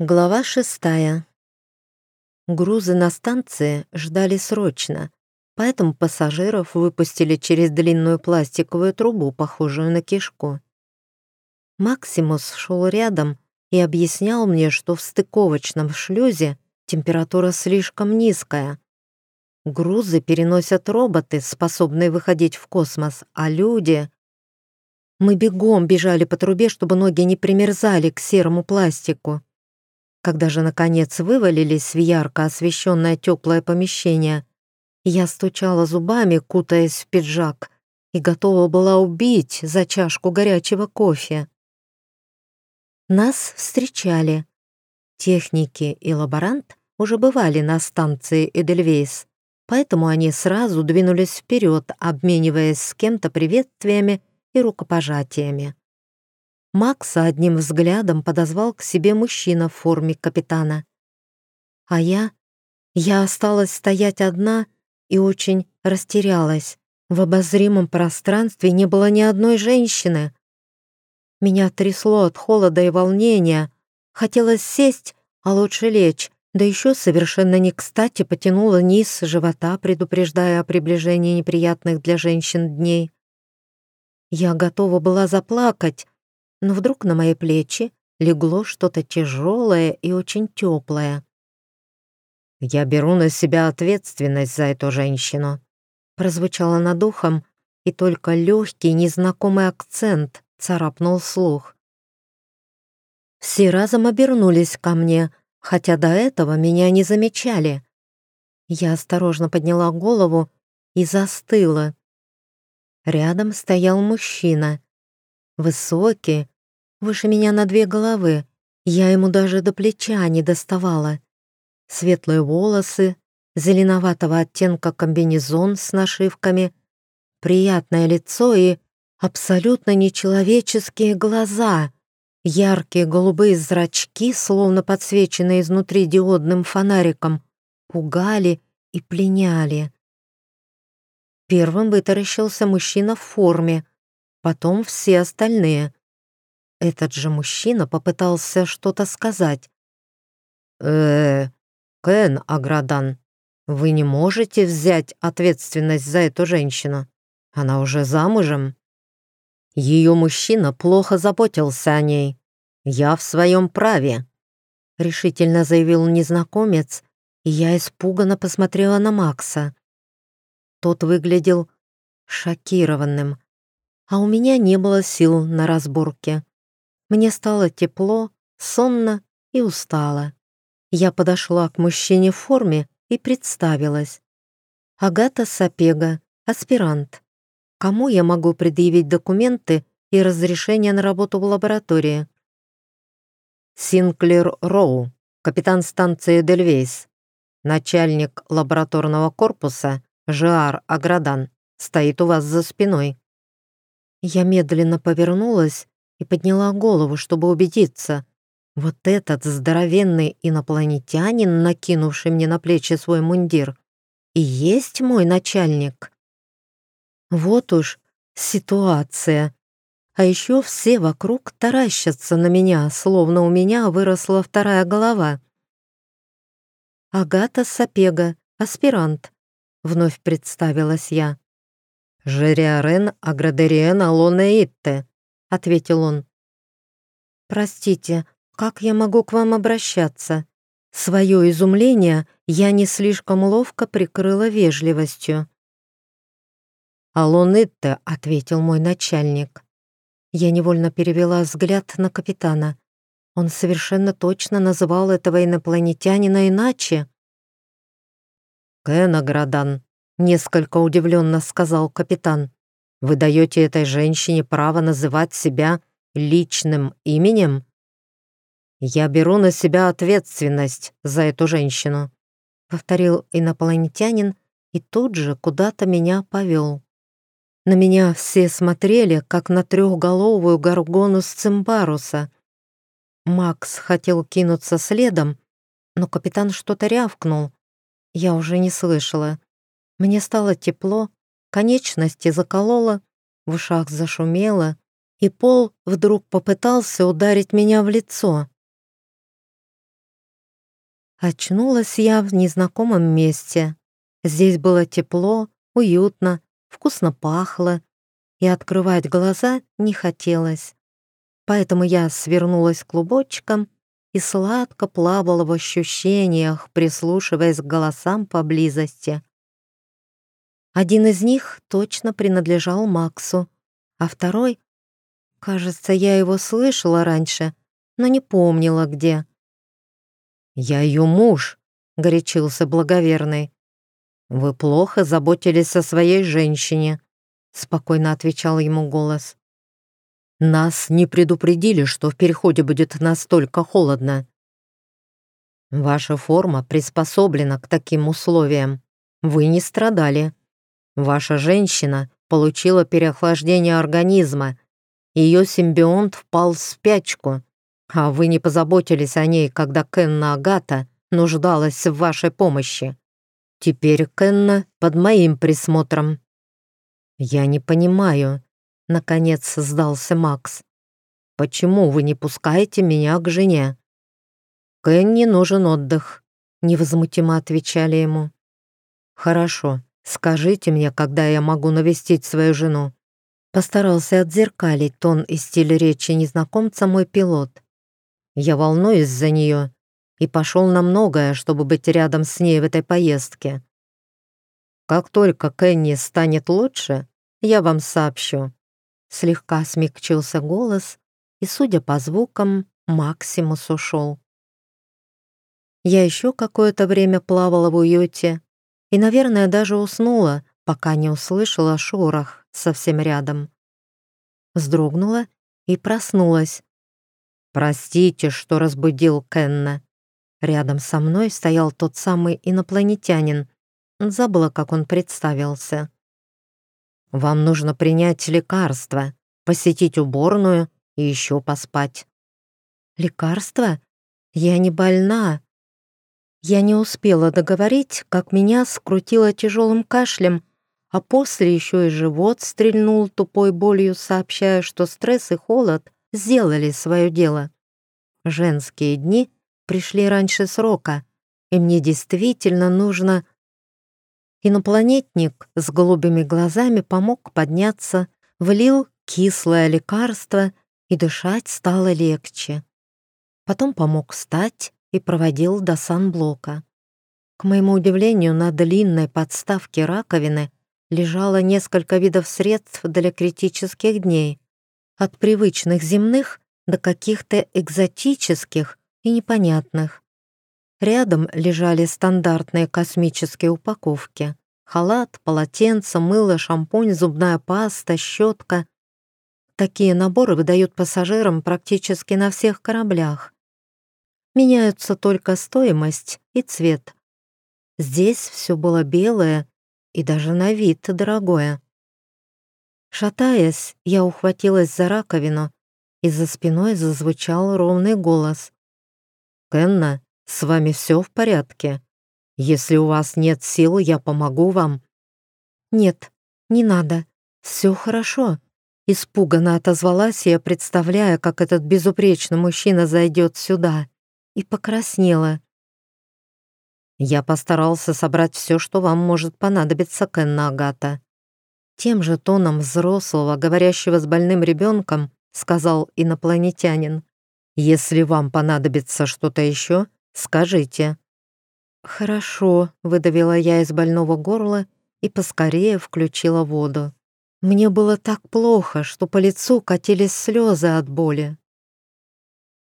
Глава шестая. Грузы на станции ждали срочно, поэтому пассажиров выпустили через длинную пластиковую трубу, похожую на кишку. Максимус шел рядом и объяснял мне, что в стыковочном шлюзе температура слишком низкая. Грузы переносят роботы, способные выходить в космос, а люди... Мы бегом бежали по трубе, чтобы ноги не примерзали к серому пластику. Когда же, наконец, вывалились в ярко освещенное теплое помещение, я стучала зубами, кутаясь в пиджак, и готова была убить за чашку горячего кофе. Нас встречали. Техники и лаборант уже бывали на станции Эдельвейс, поэтому они сразу двинулись вперед, обмениваясь с кем-то приветствиями и рукопожатиями. Макса одним взглядом подозвал к себе мужчина в форме капитана. А я... Я осталась стоять одна и очень растерялась. В обозримом пространстве не было ни одной женщины. Меня трясло от холода и волнения. Хотелось сесть, а лучше лечь, да еще совершенно не кстати потянула низ живота, предупреждая о приближении неприятных для женщин дней. Я готова была заплакать, но вдруг на мои плечи легло что-то тяжелое и очень теплое. «Я беру на себя ответственность за эту женщину», прозвучало над ухом, и только легкий незнакомый акцент царапнул слух. Все разом обернулись ко мне, хотя до этого меня не замечали. Я осторожно подняла голову и застыла. Рядом стоял мужчина, Высокий, выше меня на две головы. Я ему даже до плеча не доставала. Светлые волосы, зеленоватого оттенка комбинезон с нашивками, приятное лицо и абсолютно нечеловеческие глаза, яркие голубые зрачки, словно подсвеченные изнутри диодным фонариком, пугали и пленяли. Первым вытаращился мужчина в форме, потом все остальные. Этот же мужчина попытался что-то сказать. э Кен Аградан, вы не можете взять ответственность за эту женщину? Она уже замужем. Ее мужчина плохо заботился о ней. Я в своем праве», — решительно заявил незнакомец, и я испуганно посмотрела на Макса. Тот выглядел шокированным, а у меня не было сил на разборке. Мне стало тепло, сонно и устало. Я подошла к мужчине в форме и представилась. Агата Сапега, аспирант. Кому я могу предъявить документы и разрешение на работу в лаборатории? Синклер Роу, капитан станции Дельвейс, начальник лабораторного корпуса Жиар Аградан, стоит у вас за спиной. Я медленно повернулась и подняла голову, чтобы убедиться. Вот этот здоровенный инопланетянин, накинувший мне на плечи свой мундир, и есть мой начальник. Вот уж ситуация. А еще все вокруг таращатся на меня, словно у меня выросла вторая голова. «Агата Сапега, аспирант», — вновь представилась я. «Жериарен Аградериен Алонеитте», — ответил он. «Простите, как я могу к вам обращаться?» Свое изумление я не слишком ловко прикрыла вежливостью. «Алонитте», — ответил мой начальник. Я невольно перевела взгляд на капитана. Он совершенно точно называл этого инопланетянина иначе. «Кенаградан», Несколько удивленно сказал капитан. «Вы даете этой женщине право называть себя личным именем?» «Я беру на себя ответственность за эту женщину», повторил инопланетянин и тут же куда-то меня повел. На меня все смотрели, как на трехголовую горгону с цимбаруса. Макс хотел кинуться следом, но капитан что-то рявкнул. Я уже не слышала. Мне стало тепло, конечности закололо, в ушах зашумело, и пол вдруг попытался ударить меня в лицо. Очнулась я в незнакомом месте. Здесь было тепло, уютно, вкусно пахло, и открывать глаза не хотелось. Поэтому я свернулась клубочком и сладко плавала в ощущениях, прислушиваясь к голосам поблизости. Один из них точно принадлежал Максу, а второй... Кажется, я его слышала раньше, но не помнила, где. «Я ее муж», — горячился благоверный. «Вы плохо заботились о своей женщине», — спокойно отвечал ему голос. «Нас не предупредили, что в переходе будет настолько холодно. Ваша форма приспособлена к таким условиям. Вы не страдали. Ваша женщина получила переохлаждение организма. Ее симбионт впал в спячку, а вы не позаботились о ней, когда Кенна Агата нуждалась в вашей помощи. Теперь Кенна под моим присмотром». «Я не понимаю», — наконец сдался Макс. «Почему вы не пускаете меня к жене?» «Кенни нужен отдых», — невозмутимо отвечали ему. «Хорошо, скажите мне, когда я могу навестить свою жену». Постарался отзеркалить тон и стиль речи незнакомца мой пилот. Я волнуюсь за нее и пошел на многое, чтобы быть рядом с ней в этой поездке. Как только Кенни станет лучше, я вам сообщу». Слегка смягчился голос, и, судя по звукам, Максимус ушел. Я еще какое-то время плавала в уюте и, наверное, даже уснула, пока не услышала шорох совсем рядом. Вздрогнула и проснулась, «Простите, что разбудил Кенна». Рядом со мной стоял тот самый инопланетянин. Забыла, как он представился. «Вам нужно принять лекарство, посетить уборную и еще поспать». «Лекарство? Я не больна». Я не успела договорить, как меня скрутило тяжелым кашлем, а после еще и живот стрельнул тупой болью, сообщая, что стресс и холод сделали свое дело. Женские дни пришли раньше срока, и мне действительно нужно... Инопланетник с голубыми глазами помог подняться, влил кислое лекарство, и дышать стало легче. Потом помог встать и проводил до санблока. К моему удивлению, на длинной подставке раковины лежало несколько видов средств для критических дней, от привычных земных до каких-то экзотических и непонятных. Рядом лежали стандартные космические упаковки. Халат, полотенце, мыло, шампунь, зубная паста, щетка. Такие наборы выдают пассажирам практически на всех кораблях. Меняются только стоимость и цвет. Здесь все было белое и даже на вид дорогое. Шатаясь, я ухватилась за раковину, и за спиной зазвучал ровный голос. «Кенна, с вами все в порядке? Если у вас нет сил, я помогу вам». «Нет, не надо. Все хорошо». Испуганно отозвалась я, представляя, как этот безупречный мужчина зайдет сюда, и покраснела. «Я постарался собрать все, что вам может понадобиться, Кенна Агата», тем же тоном взрослого, говорящего с больным ребенком, сказал инопланетянин. «Если вам понадобится что-то еще, скажите». «Хорошо», — выдавила я из больного горла и поскорее включила воду. Мне было так плохо, что по лицу катились слезы от боли.